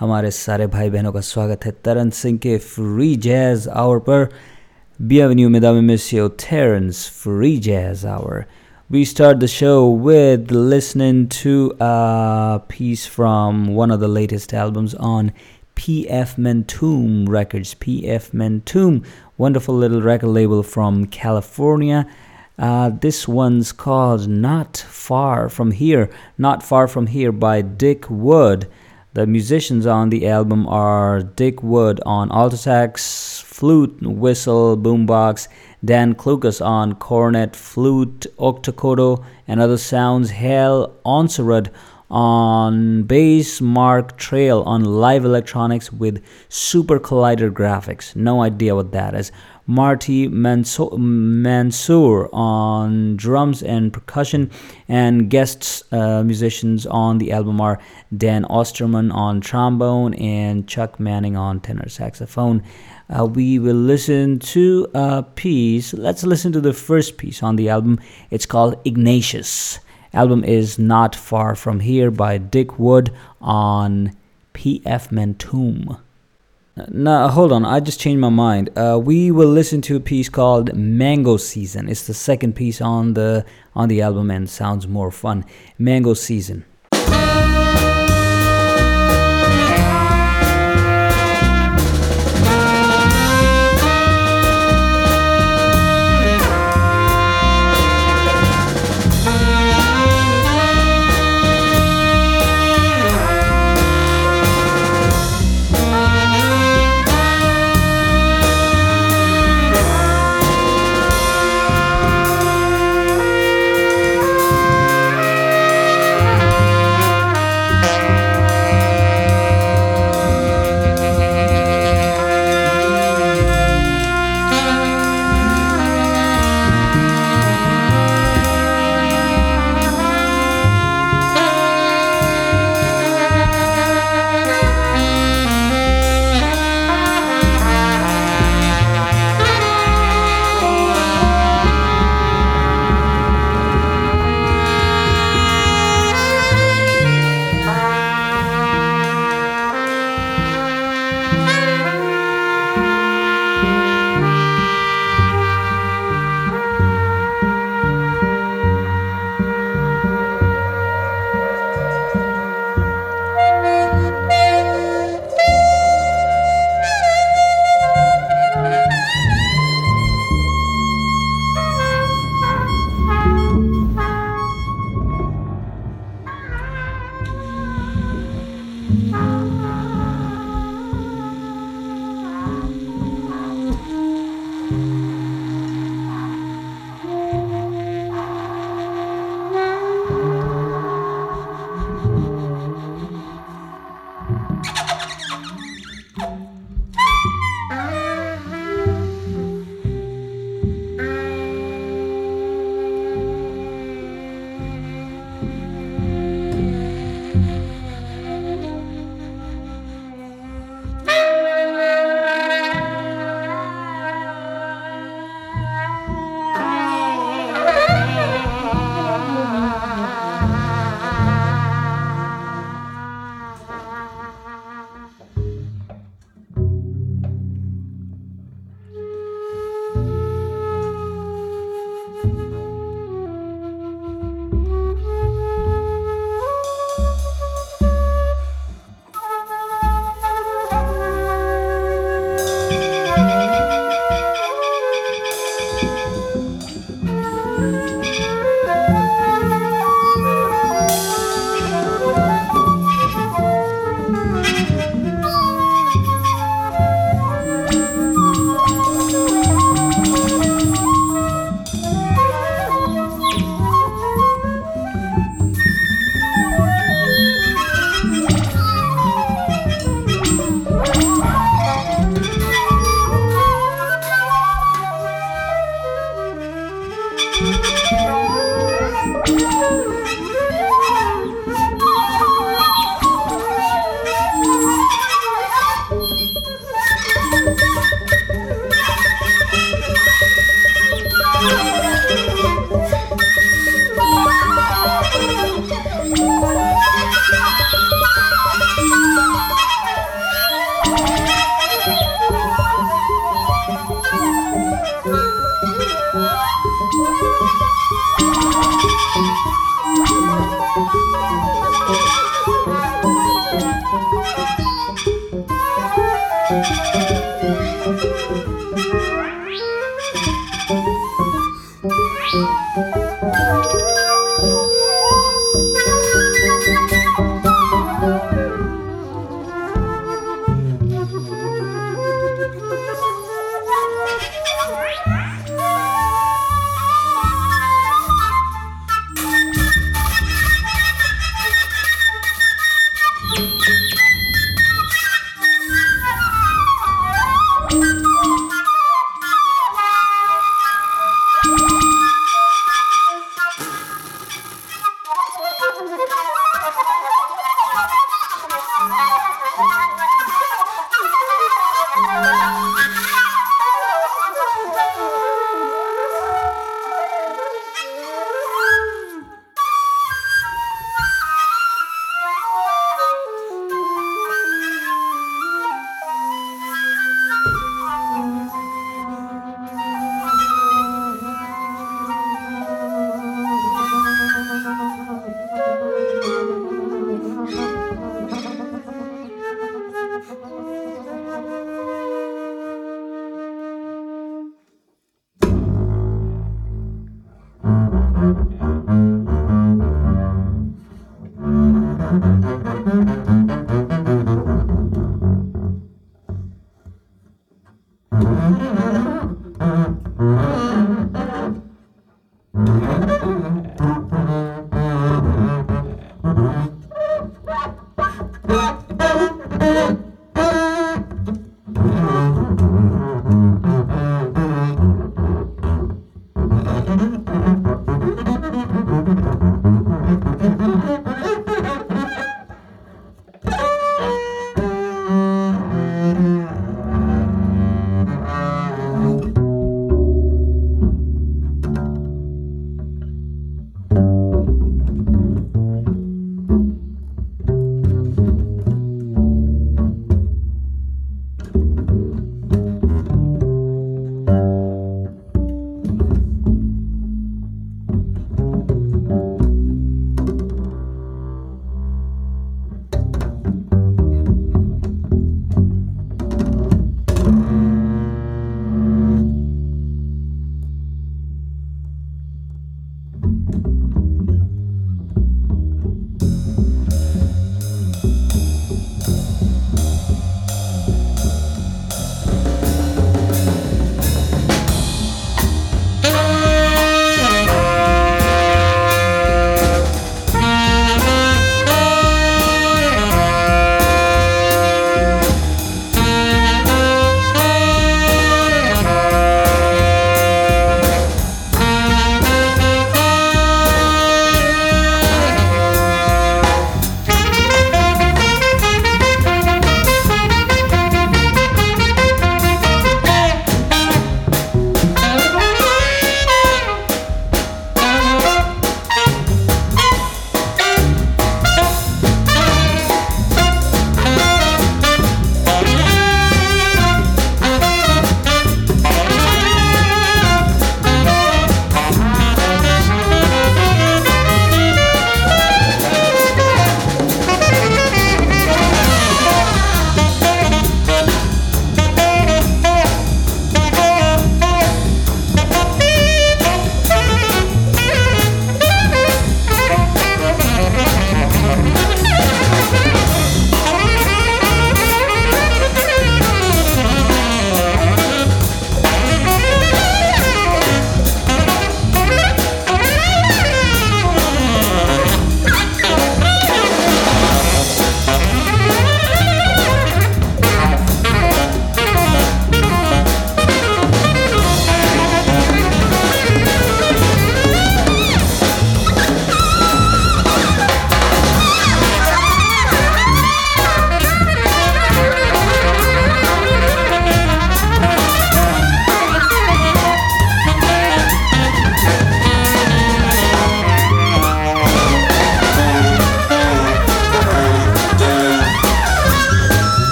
हमारे सारे भाई बहनों का स्वागत है तरन सिंह के फ्री जैज आवर पर Bienvenue, mesdames et messieurs, Taran's Free Jazz Hour. We start the show with listening to a piece from one of the latest albums on PF Mentum Records. PF Mentum, wonderful little record label from California. Uh, this one's called Not Far From Here, Not Far From Here by Dick Wood. The musicians on the album are Dick Wood on alto sax, flute, whistle, boombox, Dan Clucas on cornet, flute, octocodo, and other sounds, Hal Onserud on bass, Mark Trayle on live electronics with Super Collider graphics. No idea what that is. Marty Mansour on drums and percussion, and guest uh, musicians on the album are Dan Osterman on trombone and Chuck Manning on tenor saxophone. Uh, we will listen to a piece. Let's listen to the first piece on the album. It's called Ignatius. Album is Not Far From Here by Dick Wood on PF Mentum. No, hold on. I just changed my mind. Uh, we will listen to a piece called "Mango Season." It's the second piece on the on the album and sounds more fun. "Mango Season."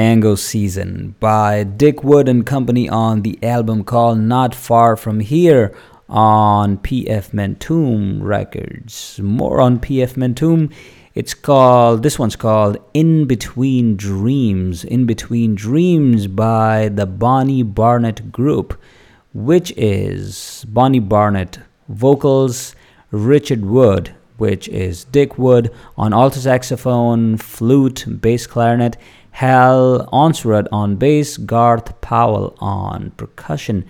Mango Season by Dick Wood and Company on the album called Not Far From Here on PF Mentum Records. More on PF Mentum. It's called, this one's called In Between Dreams. In Between Dreams by the Bonnie Barnett Group, which is Bonnie Barnett vocals, Richard Wood, which is Dick Wood on alto saxophone, flute, bass clarinet, Hal Onsworth on bass, Garth Powell on percussion,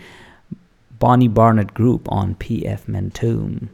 Bonnie Barnett Group on PF Mentum.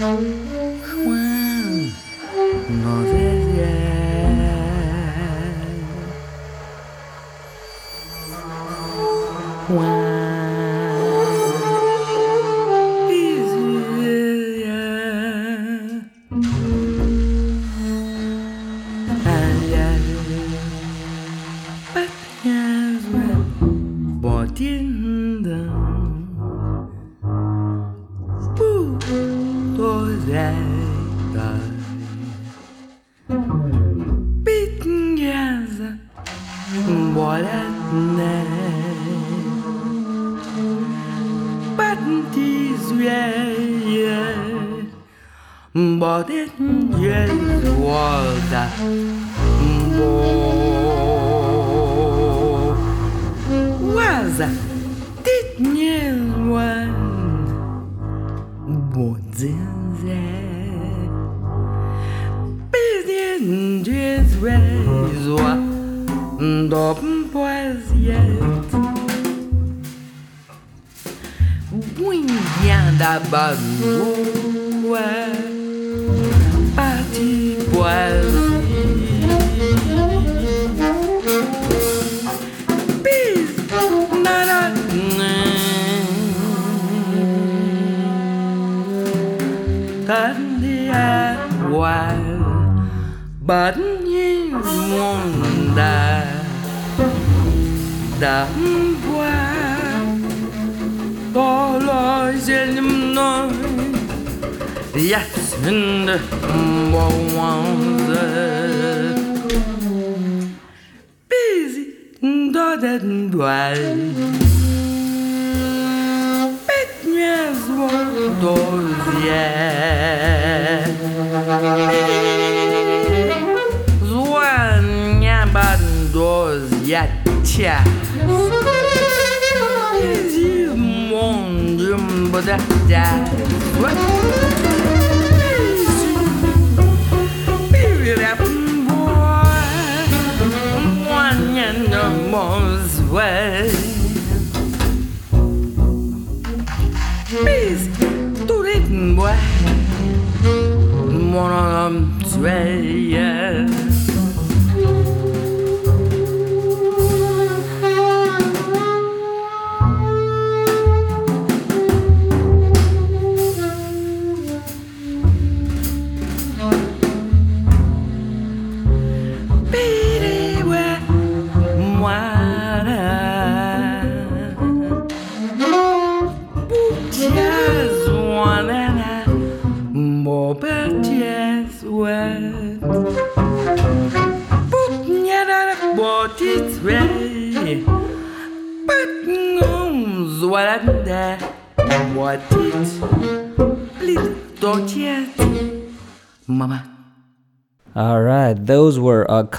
home.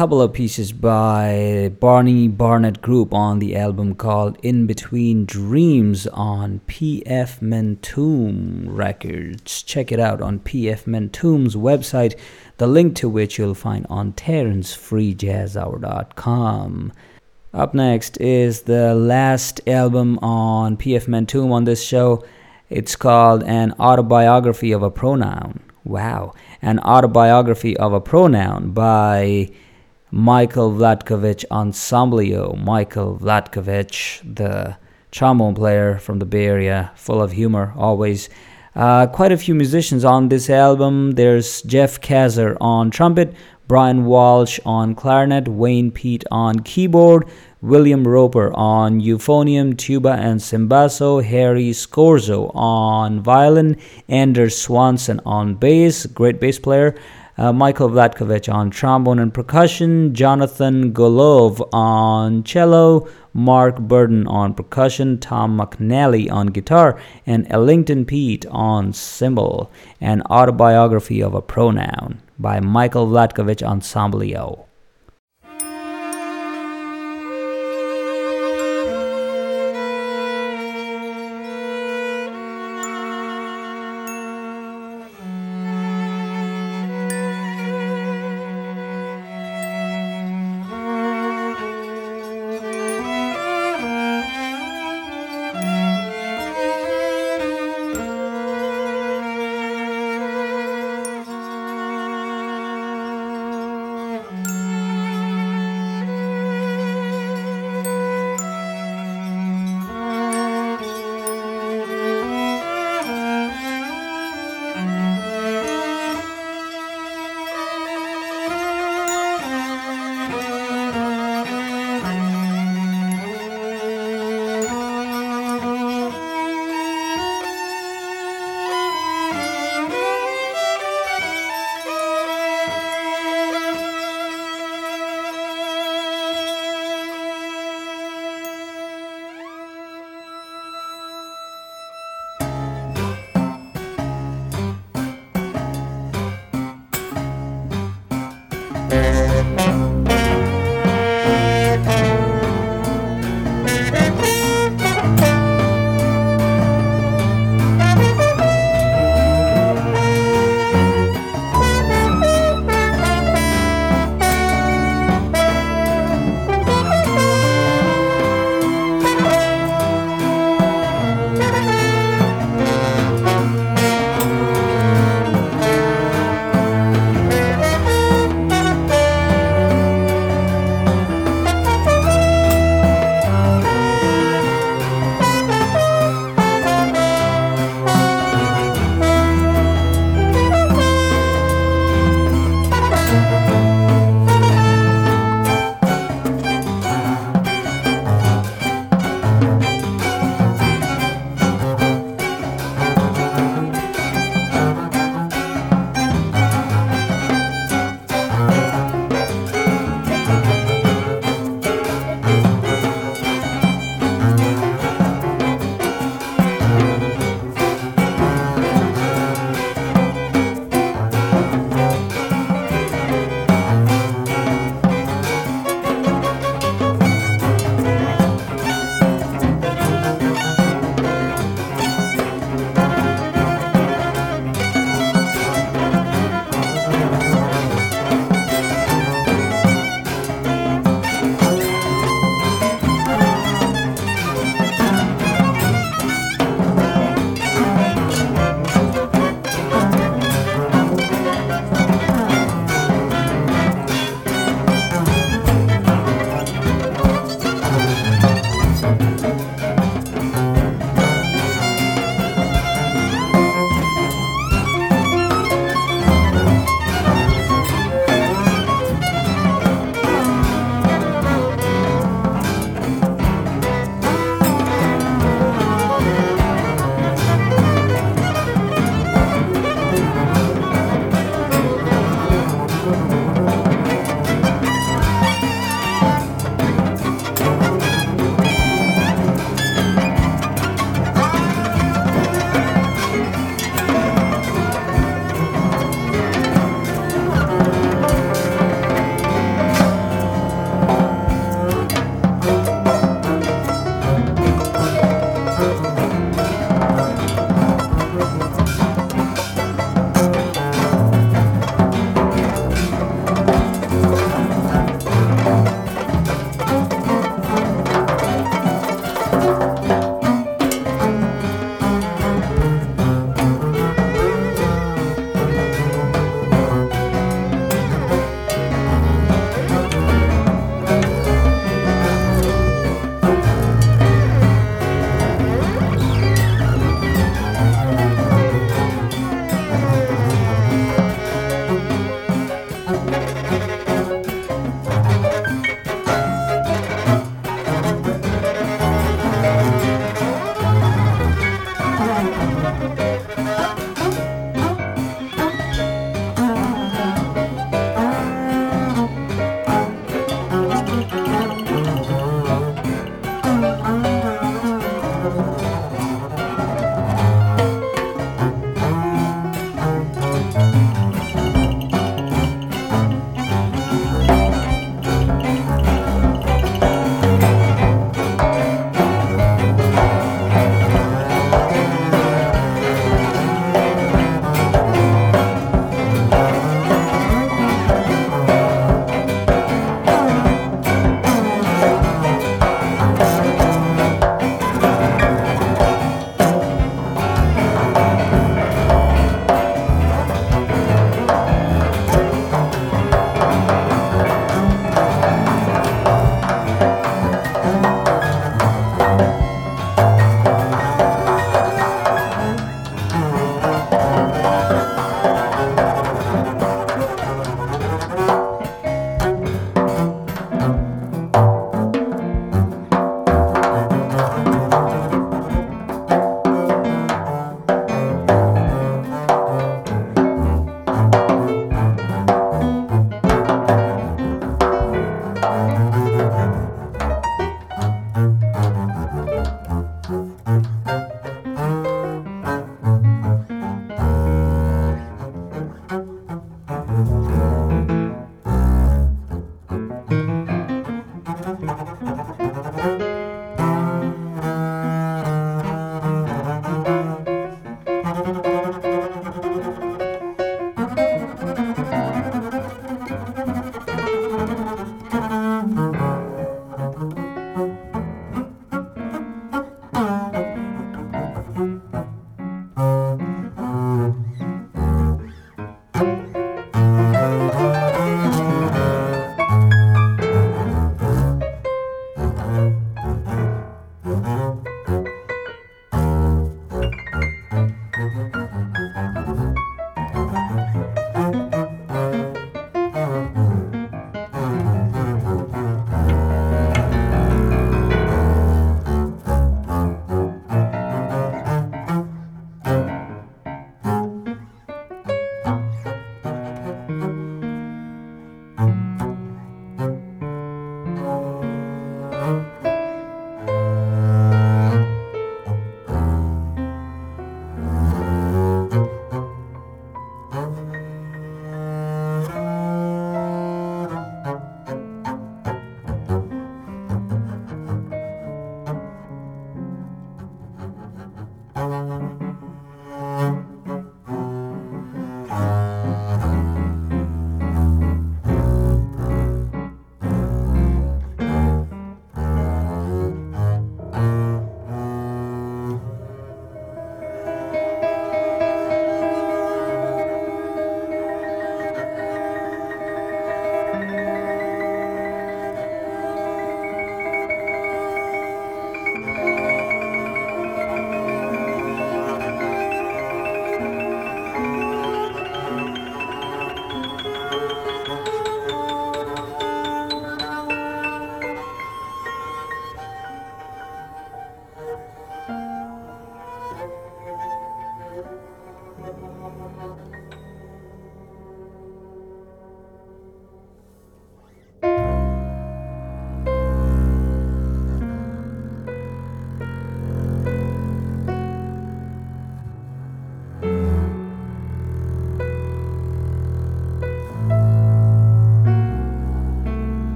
Couple of pieces by Barney Barnett Group on the album called In Between Dreams on PF Mentum Records. Check it out on PF Mentum's website, the link to which you'll find on TaransFreeJazzHour.com. Up next is the last album on PF Mentum on this show. It's called An Autobiography of a Pronoun. Wow. An Autobiography of a Pronoun by Michael Vlatkovich Ensemblio. Michael Vlatkovich, the trombone player from the Bay Area, full of humor always. Uh, quite a few musicians on this album. There's Jeff Kaiser on trumpet, Brian Walsh on clarinet, Wayne Peet on keyboard, William Roper on euphonium, tuba, and cimbasso, Harry Scorzo on violin, Anders Swanson on bass, great bass player, uh, Michael Vlatkovich on trombone and percussion, Jonathan Golove on cello, Mark Burden on percussion, Tom McNally on guitar, and Ellington Peet on cymbal. An autobiography of a pronoun by Michael Vlatkovich Ensemblio.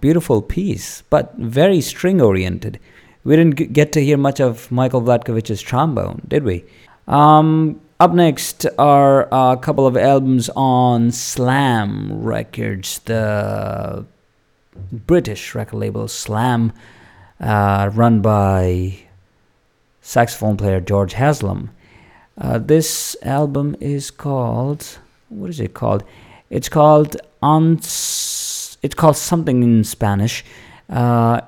Beautiful piece, but very string oriented. We didn't get to hear much of Michael Vlatkovich's trombone, did we? Um, up next are a couple of albums on Slam Records, the British record label Slam, uh, run by saxophone player George Haslam. Uh, this album is called what is it called? It's called Ons. It's called something in Spanish, uh,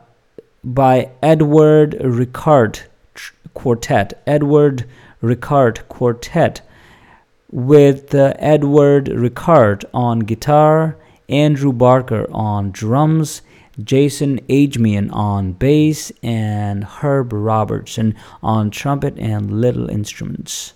by Edward Ricart Quartet. Edward Ricart Quartet, with uh, Edward Ricart on guitar, Andrew Barker on drums, Jason Ajemian on bass, and Herb Robertson on trumpet and little instruments.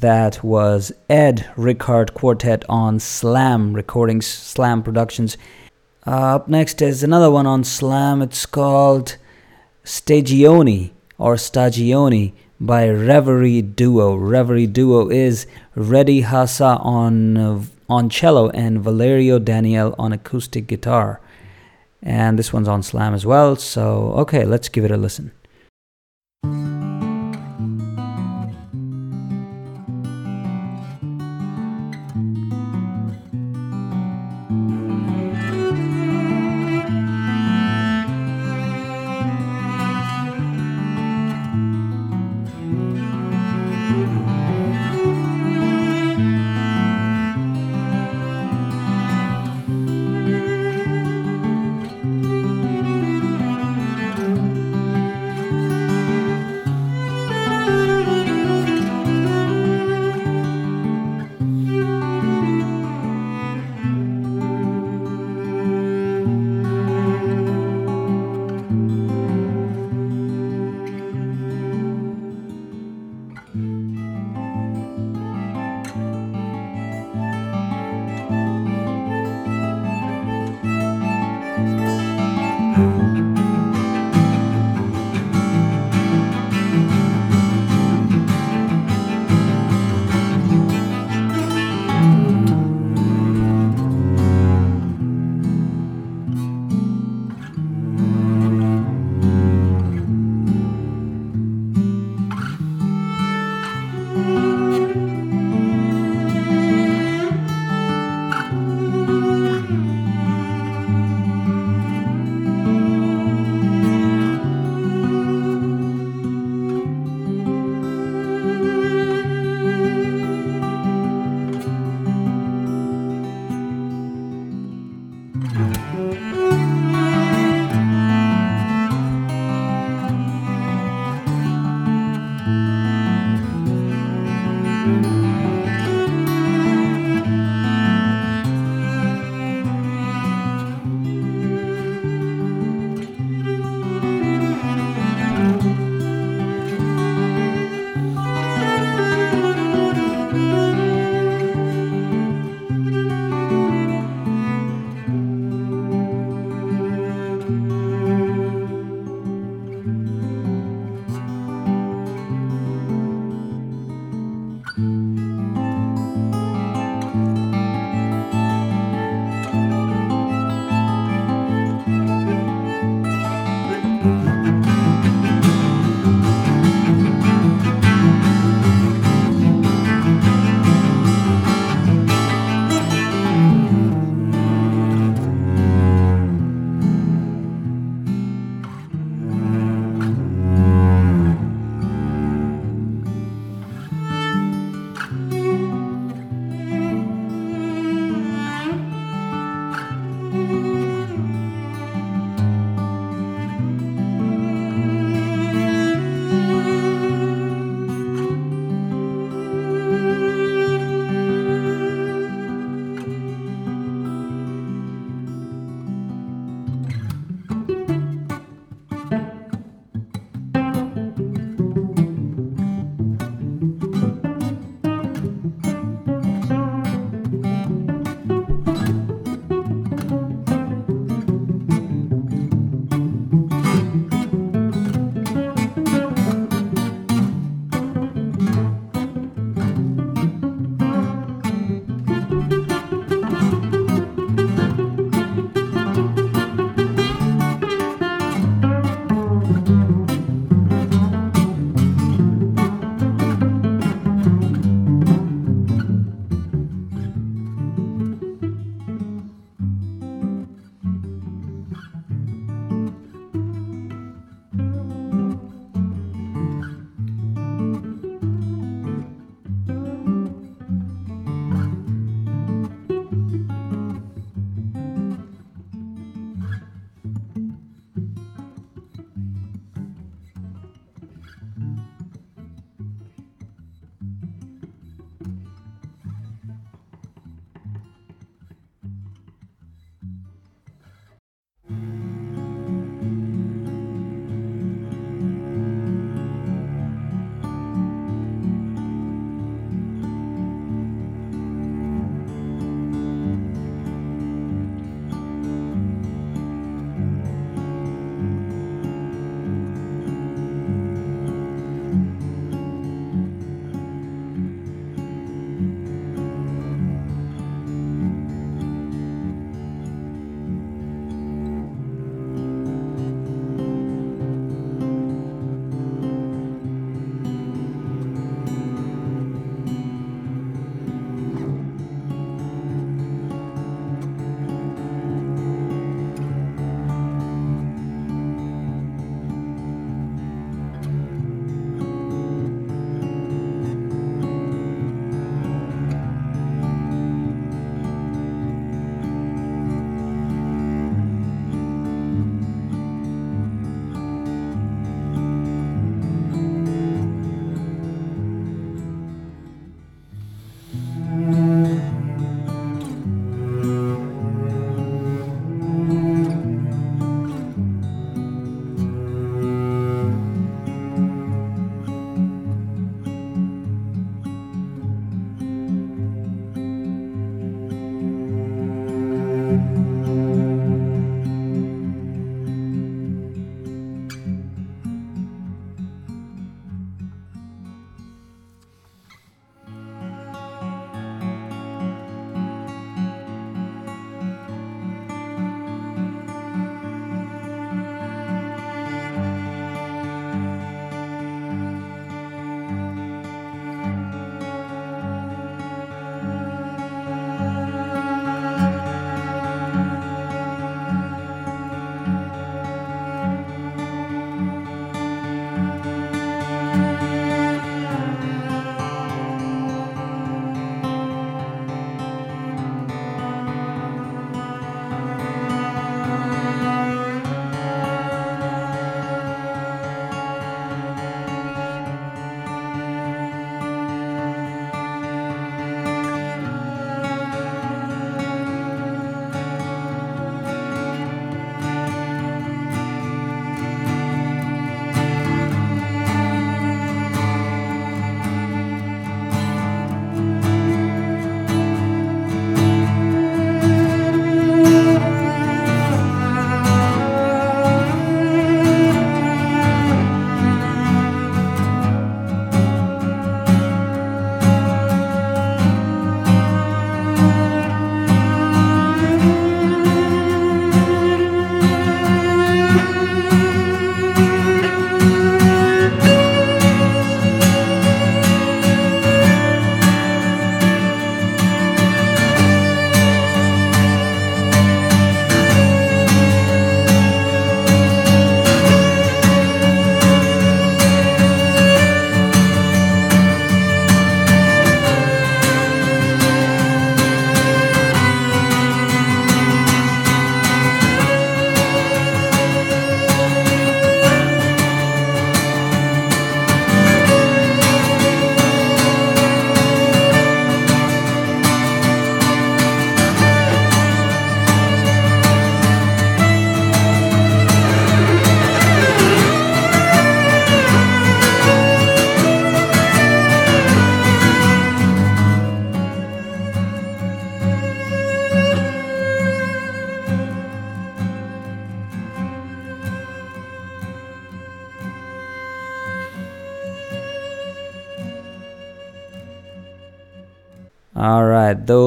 That was Ed Ricart Quartet on Slam Recordings, Slam Productions. Uh, up next is another one on Slam. It's called Stagioni or Stagioni by Reverie Duo. Reverie Duo is Redi Hasa on uh, on cello and Valerio Daniele on acoustic guitar. And this one's on Slam as well. So, okay, let's give it a listen.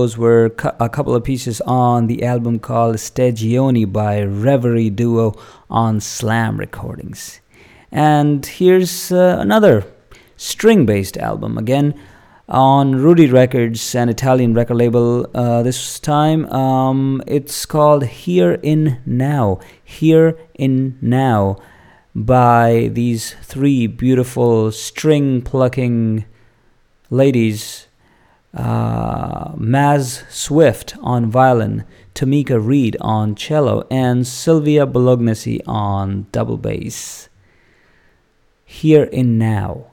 Those were cu- a couple of pieces on the album called Stagioni by Reverie Duo on Slam Recordings. And here's uh, another string based album again on Rudi Records, an Italian record label. Uh, this time um, it's called Hear in Now. Hear in Now by these three beautiful string plucking ladies uh, Mazz Swift on violin, Tomeka Reid on cello, and Silvia Bolognesi on double bass. Hear in Now.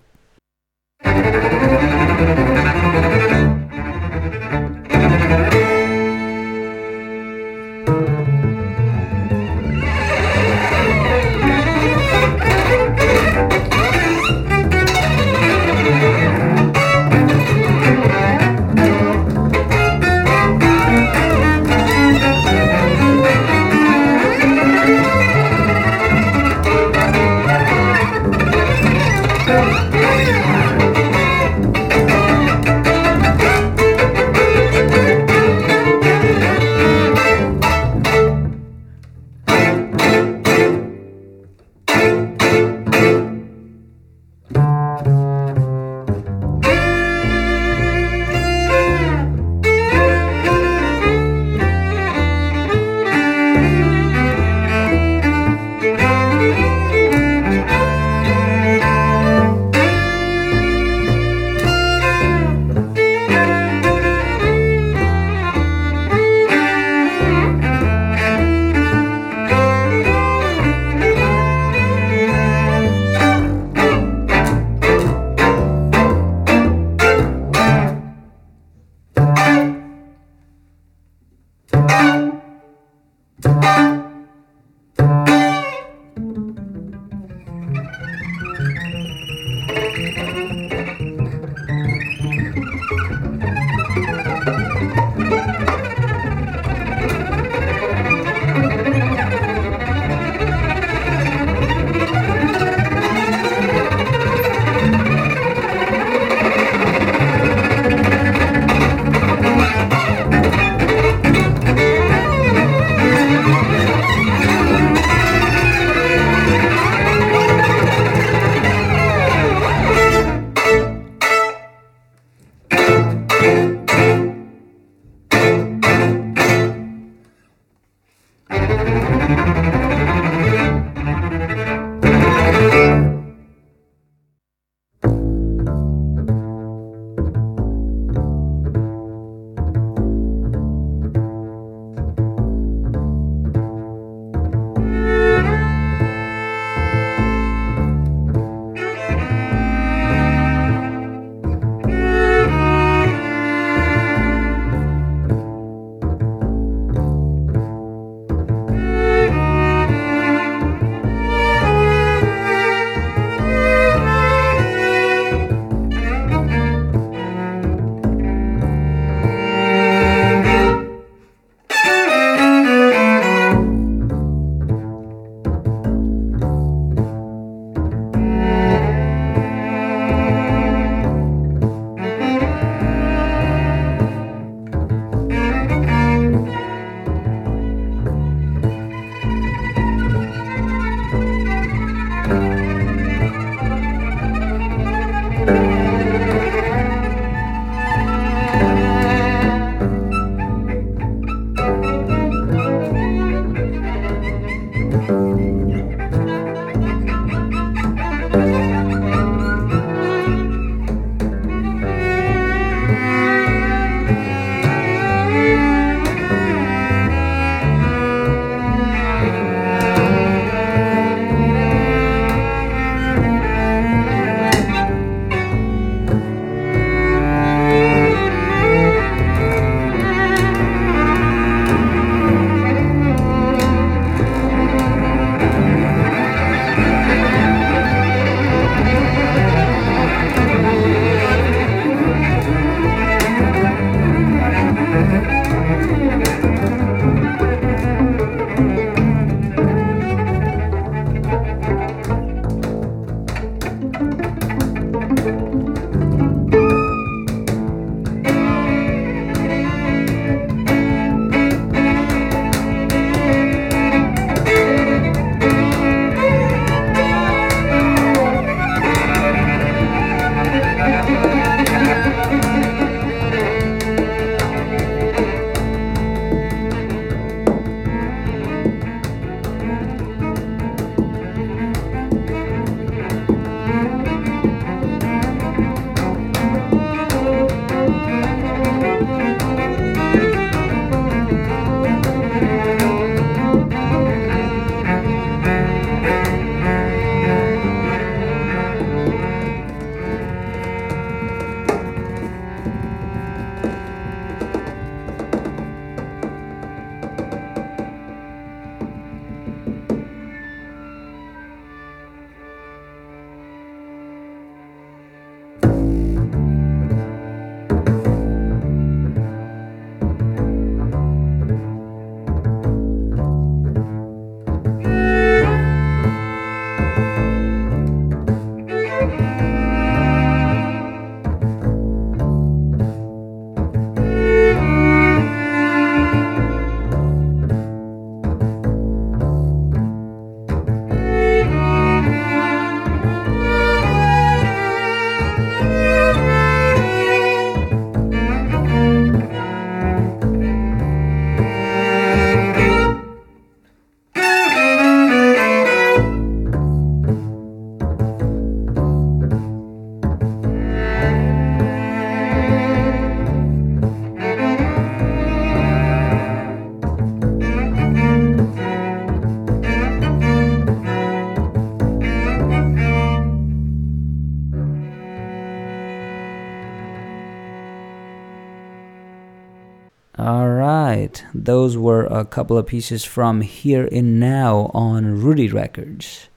Those were a couple of pieces from Hear in Now on Rudi Records.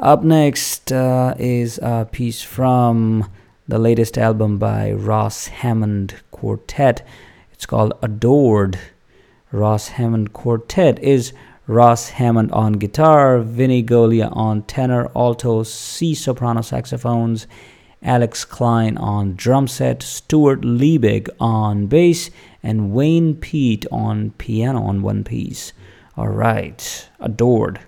Up next uh, is a piece from the latest album by Ross Hammond Quartet. It's called Adored. Ross Hammond Quartet is Ross Hammond on guitar, Vinny Golia on tenor, alto, C soprano saxophones, Alex Cline on drum set, Stuart Liebig on bass, and Wayne Peet on piano on one piece. All right, adored.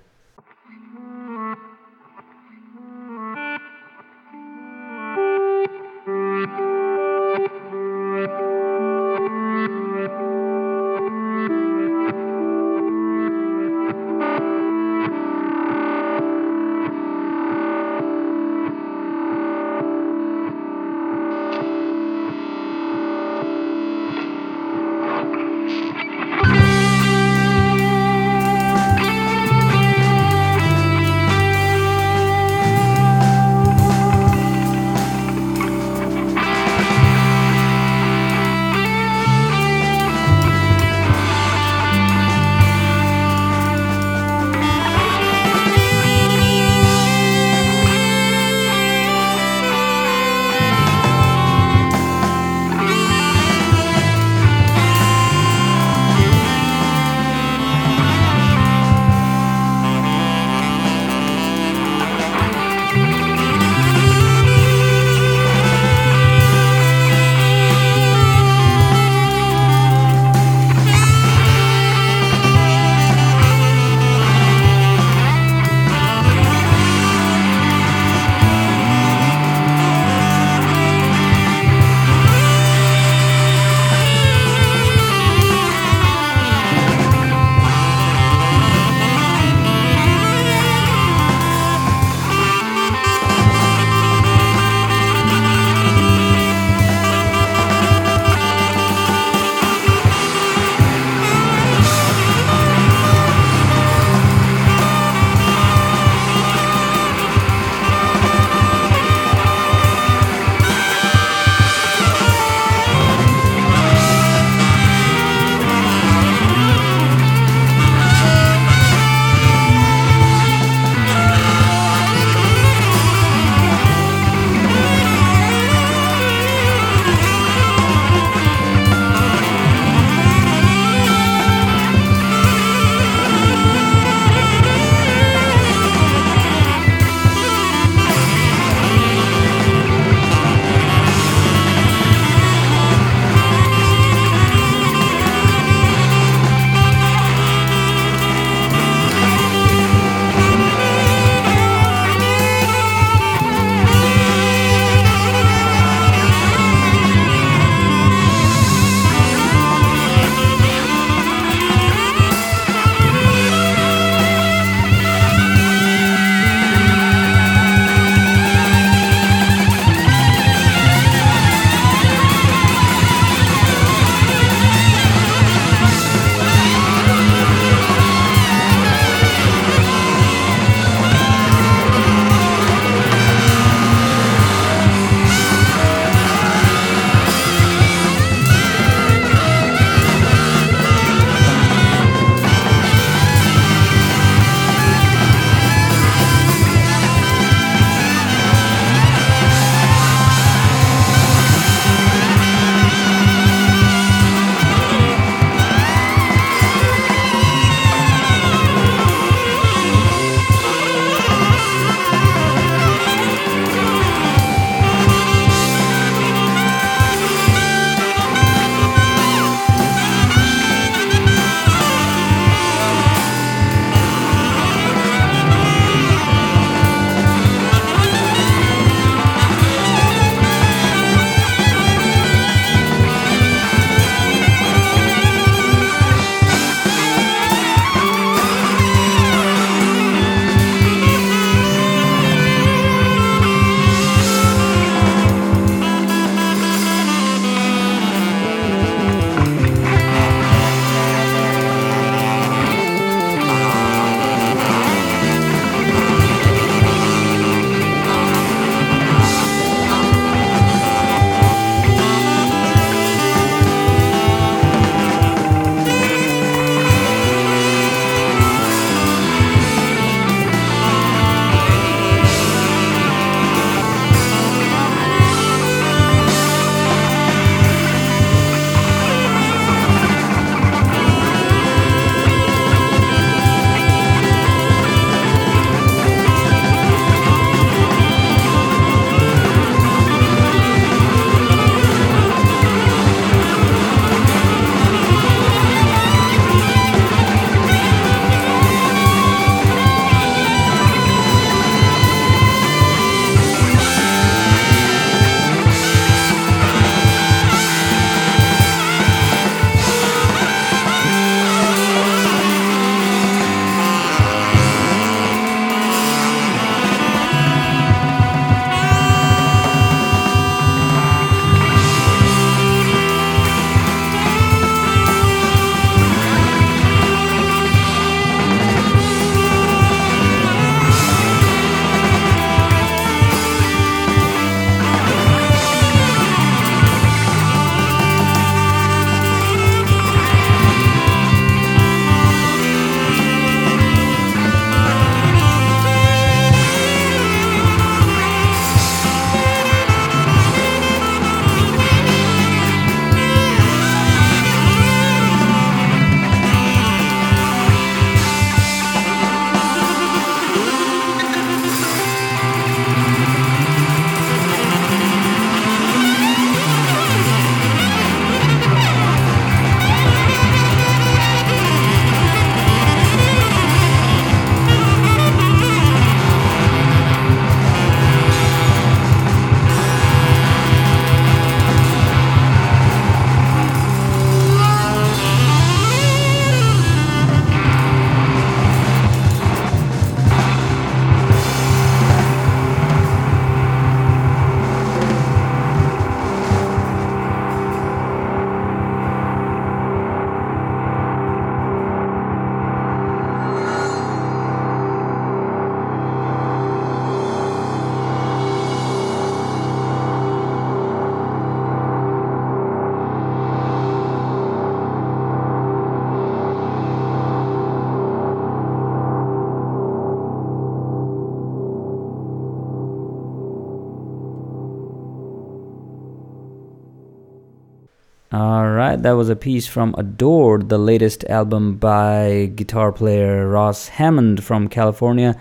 That was a piece from Adored, the latest album by guitar player Ross Hammond from California.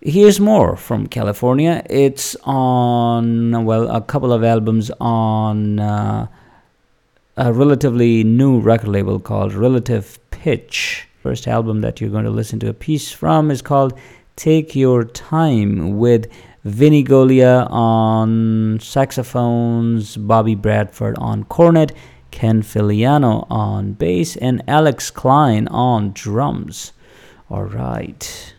Here's more from California. It's on, well, a couple of albums on uh, a relatively new record label called Relative Pitch. First album that you're going to listen to a piece from is called Take Your Time with Vinny Golia on saxophones, Bobby Bradford on cornet, Ken Filiano on bass, and Alex Cline on drums. All right.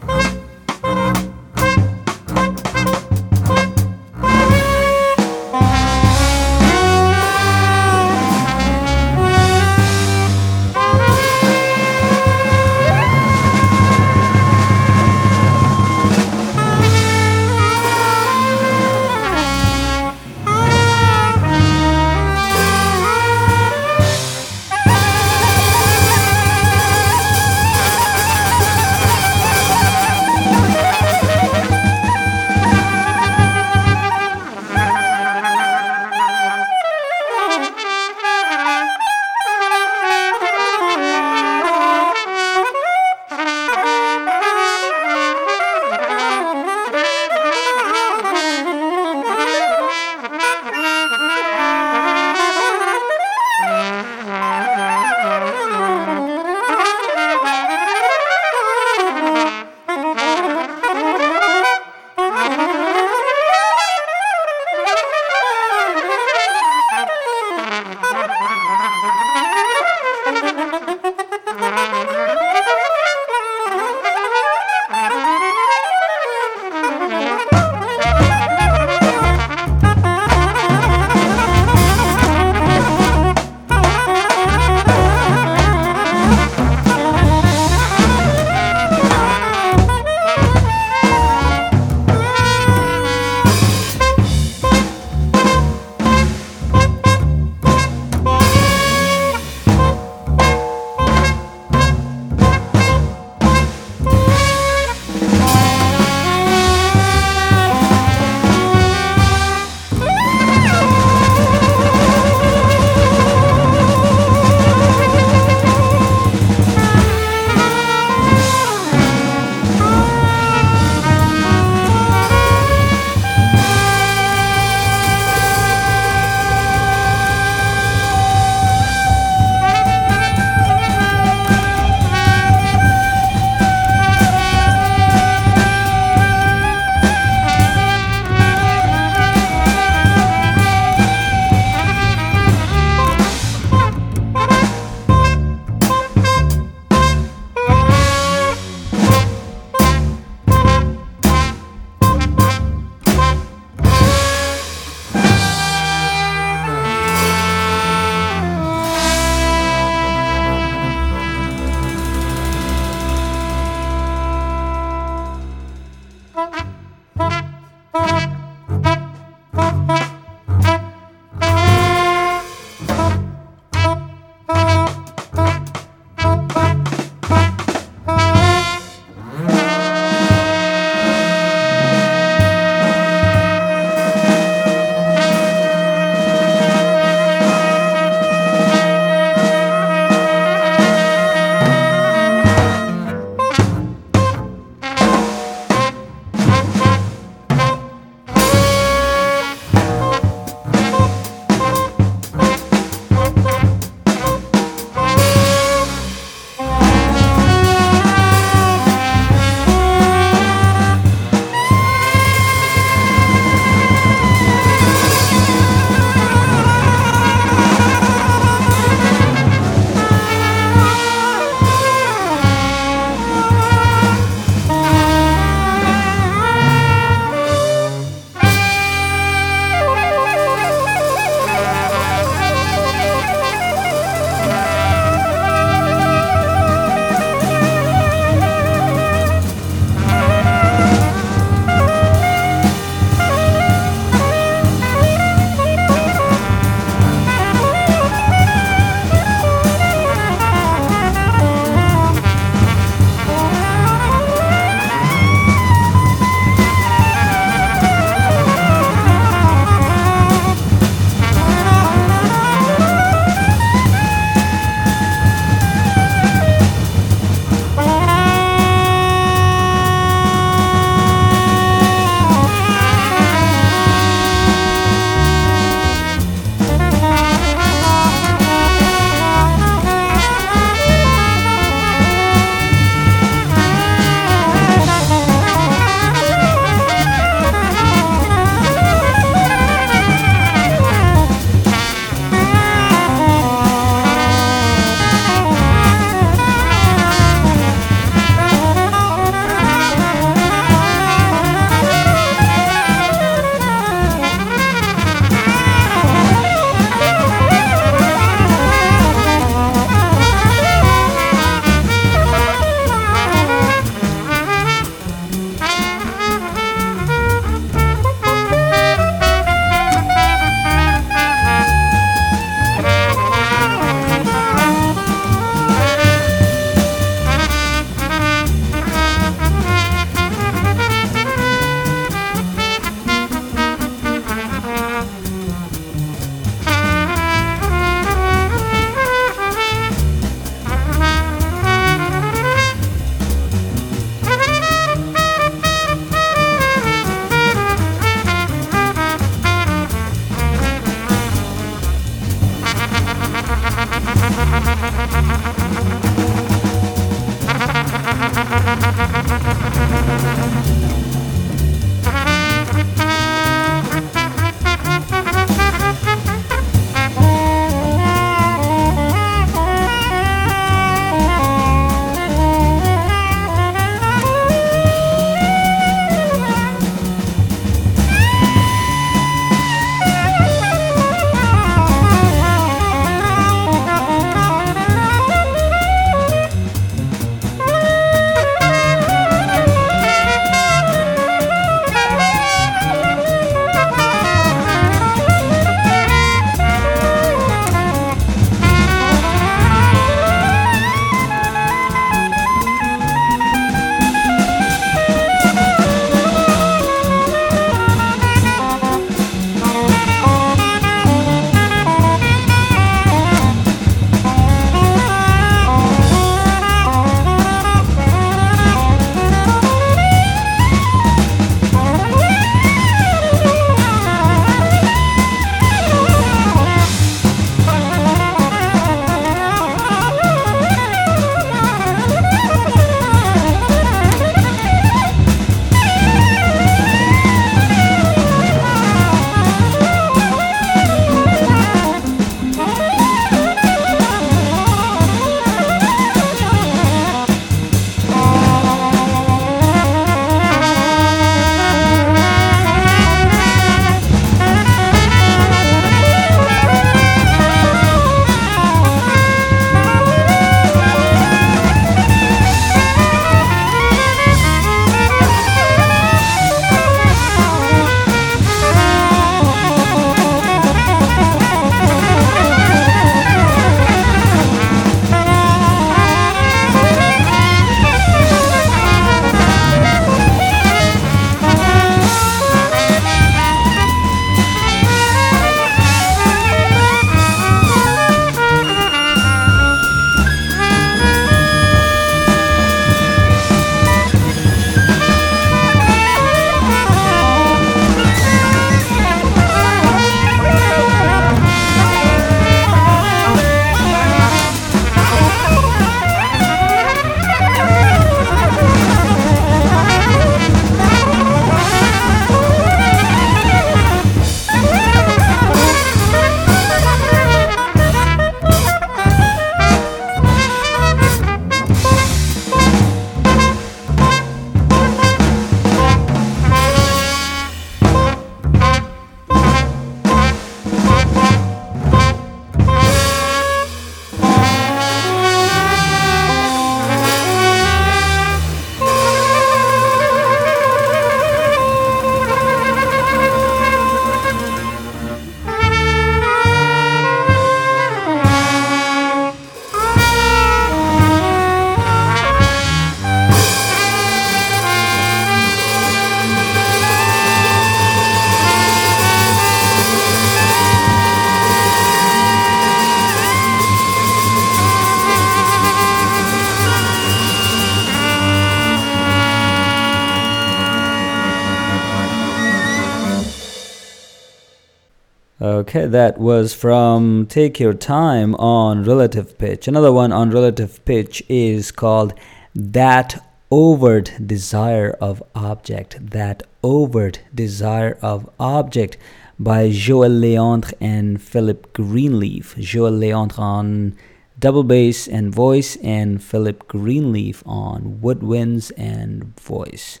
Okay, that was from Take Your Time on Relative Pitch. Another one on Relative Pitch is called That Overt Desire of Object. That Overt Desire of Object by Joëlle Léandre and Philip Greenlief. Joëlle Léandre on double bass and voice, and Philip Greenlief on woodwinds and voice.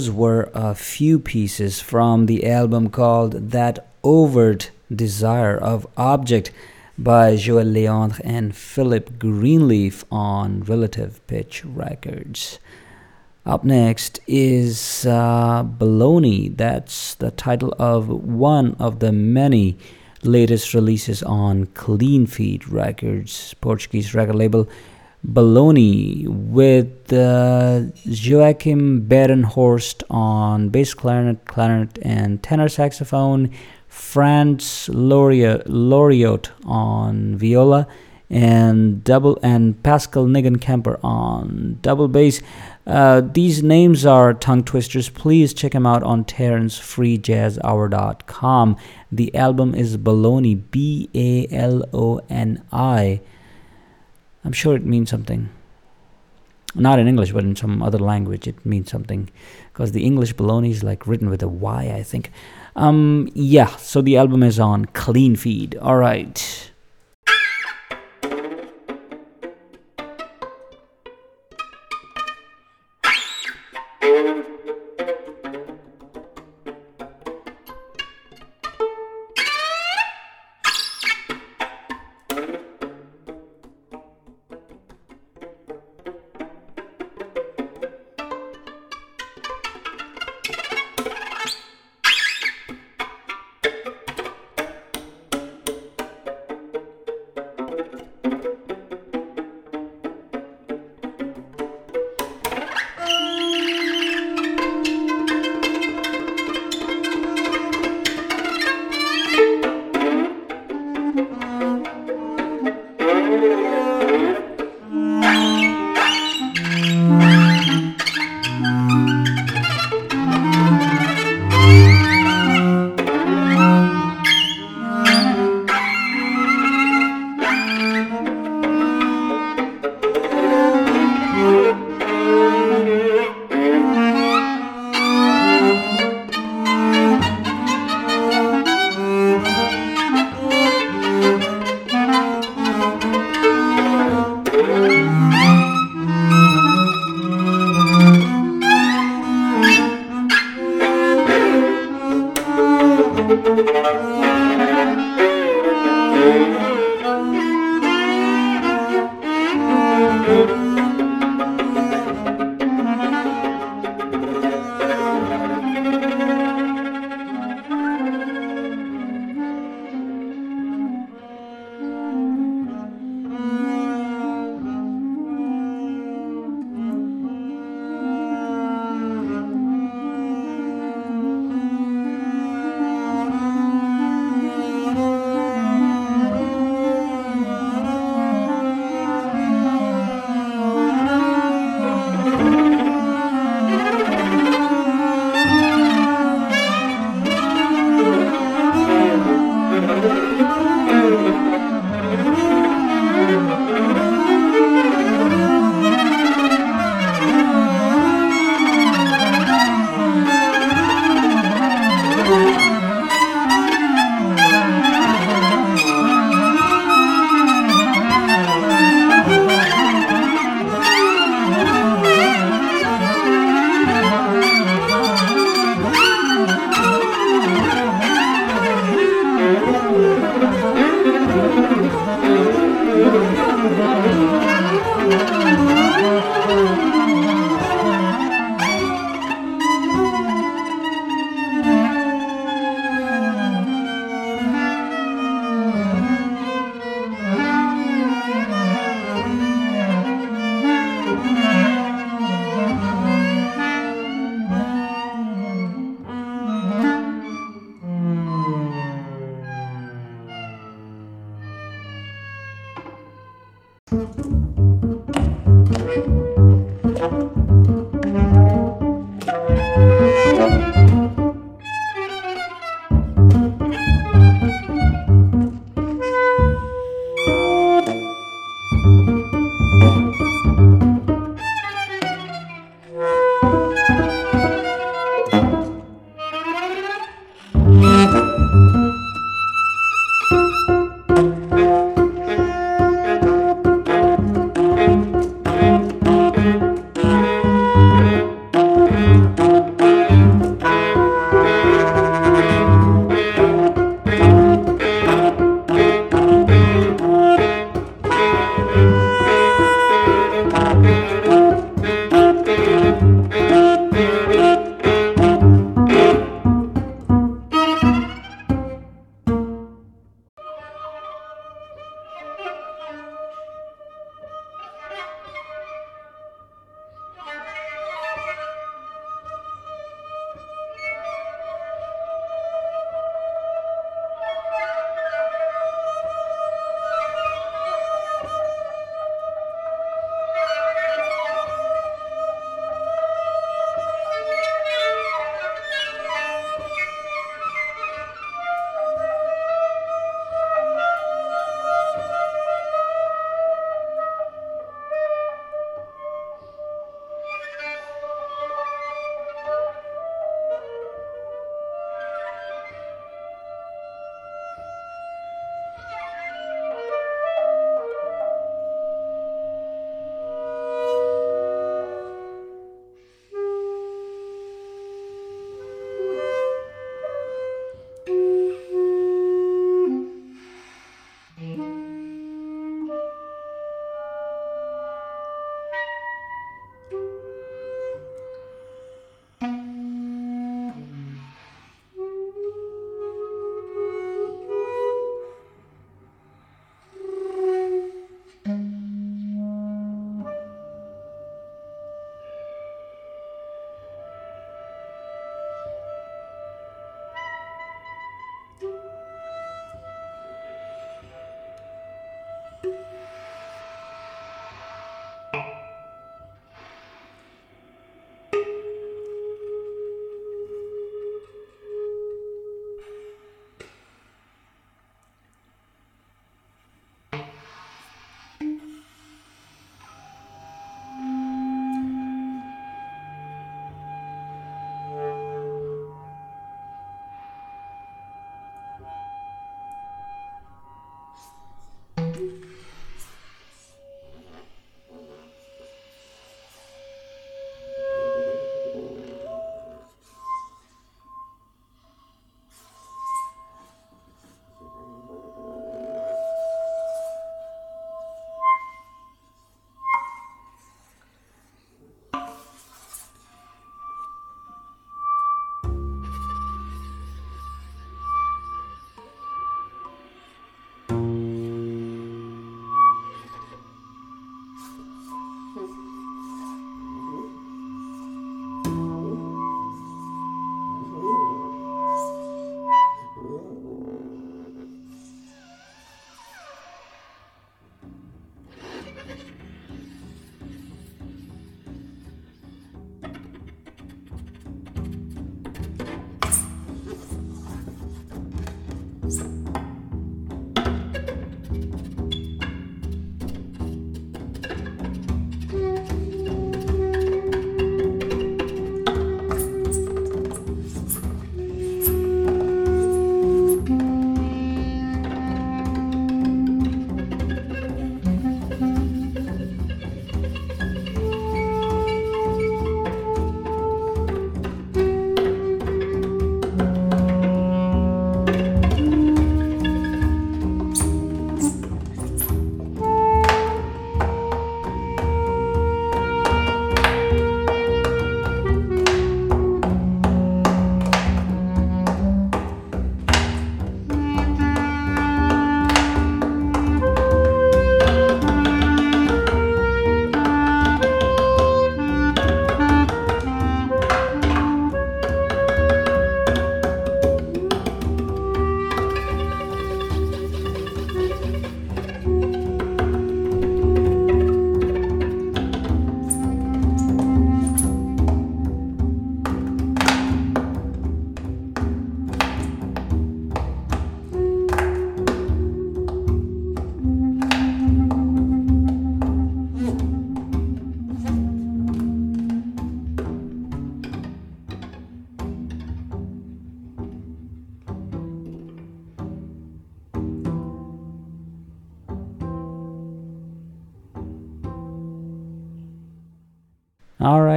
Those were a few pieces from the album called That Overt Desire of Object by Joëlle Léandre and Philipp Greenlief on Relative Pitch Records. Up next is uh, Baloni. That's the title of one of the many latest releases on Clean Feed Records, Portuguese record label. Baloni with uh, Joachim Badenhorst on bass clarinet, clarinet, and tenor saxophone, Frantz Loriot on viola, and double and Pascal Niggenkemper on double bass. Uh, these names are tongue twisters. Please check them out on TaransFreeJazzHour.com. The album is Baloni, B A L O N I. I'm sure it means something. Not in English, but in some other language, it means something. Because the English baloney is like written with a Y, I think. Um, yeah, so the album is on Clean Feed. All right.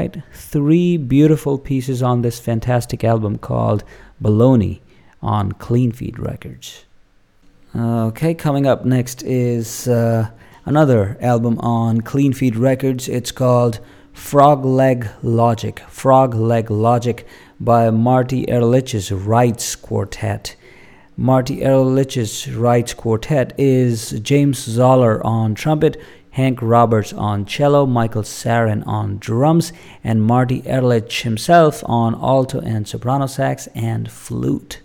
Right, three beautiful pieces on this fantastic album called Baloni on Clean Feed Records. Okay, coming up next is uh, another album on Clean Feed Records. It's called Frog Leg Logic. Frog Leg Logic by Marty Ehrlich's Rites Quartet. Marty Ehrlich's Rites Quartet is James Zollar on trumpet, Hank Roberts on cello, Michael Sarin on drums, and Marty Ehrlich himself on alto and soprano sax and flute.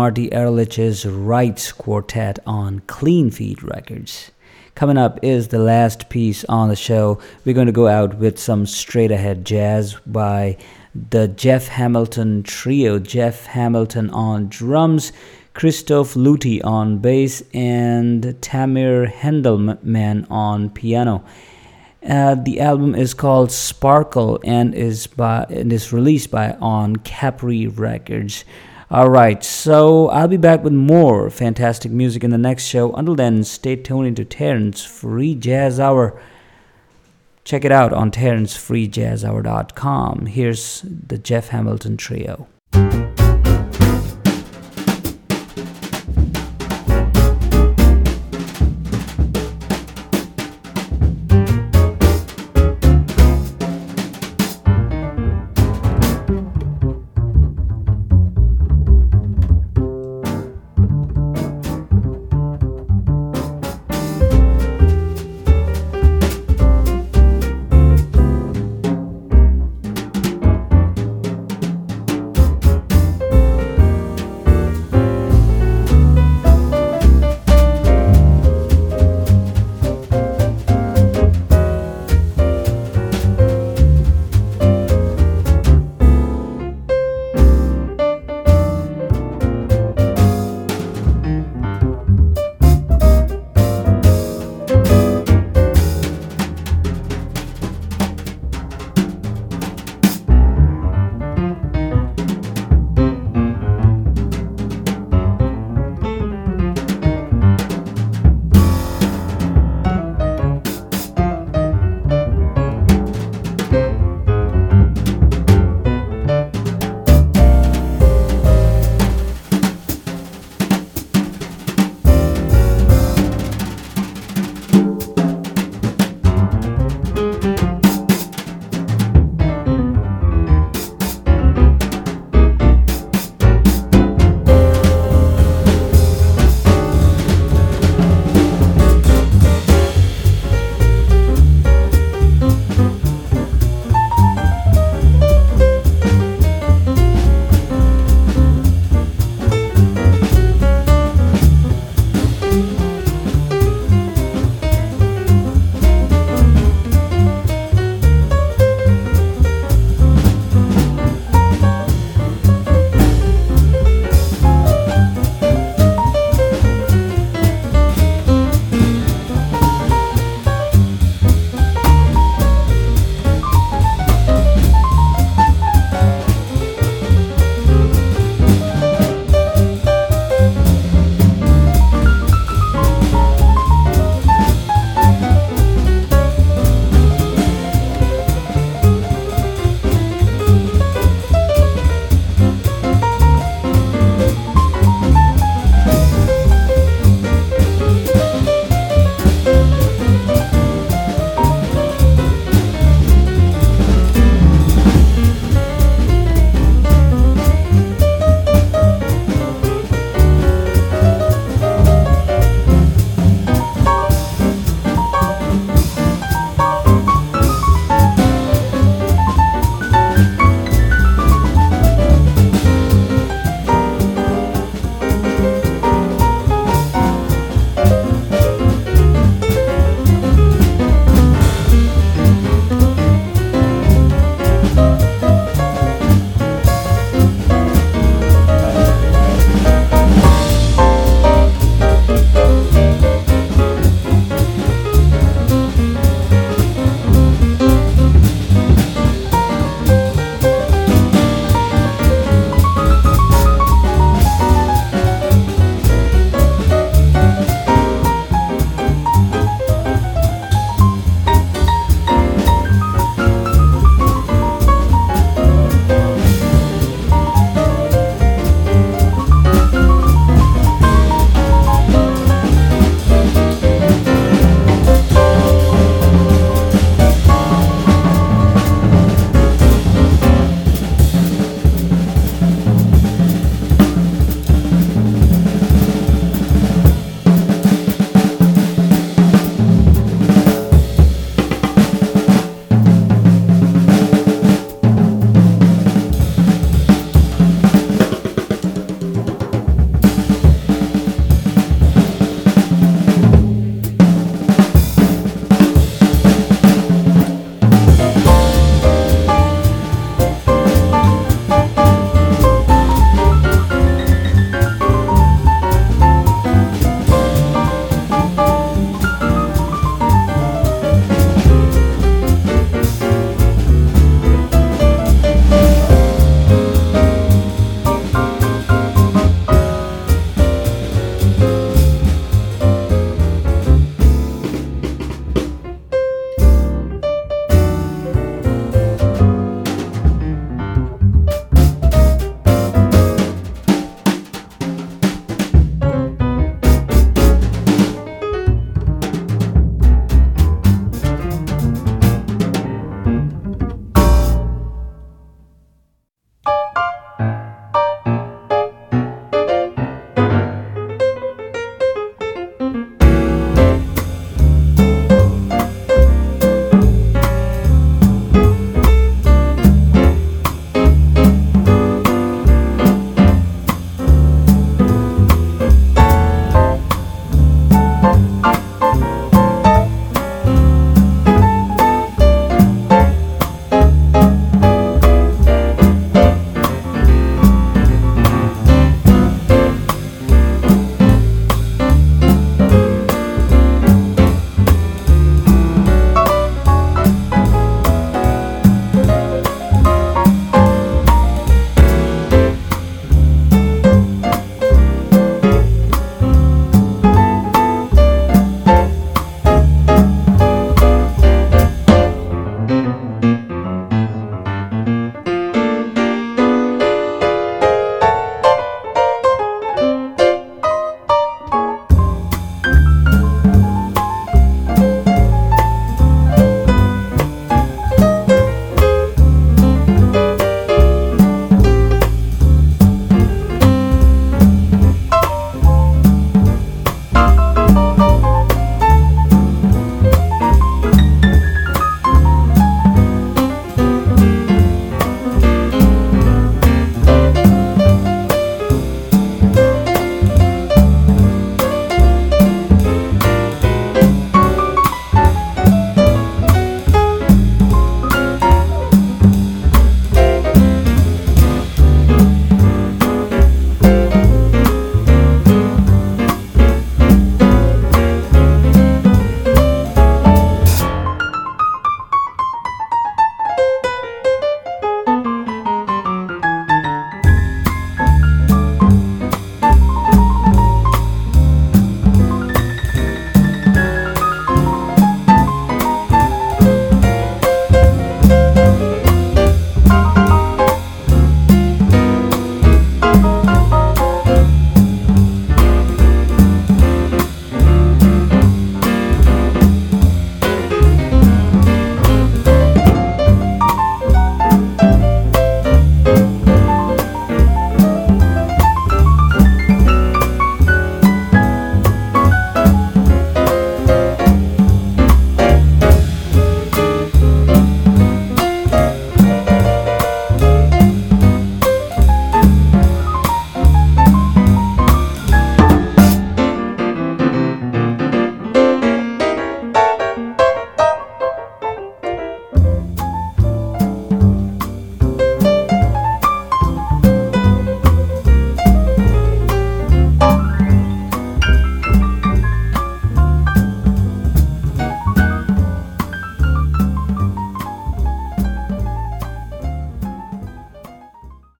Marty Ehrlich's Rites Quartet on Clean Feed Records. Coming up is the last piece on the show. We're going to go out with some straight ahead jazz by the Jeff Hamilton Trio. Jeff Hamilton on drums, Christoph Luty on bass, and Tamir Hendelman on piano. Uh, the album is called Sparkle and is by and is released by on Capri Records. All right, so I'll be back with more fantastic music in the next show. Until then, stay tuned into Taran's Free Jazz Hour. Check it out on taransfreejazzhour.com. Here's the Jeff Hamilton Trio.